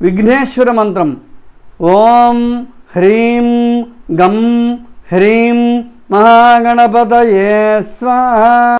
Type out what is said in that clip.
విఘ్నేశ్వర మంత్రం. ఓం హ్రీం గం హ్రీం మహాగణపతయే స్వాహ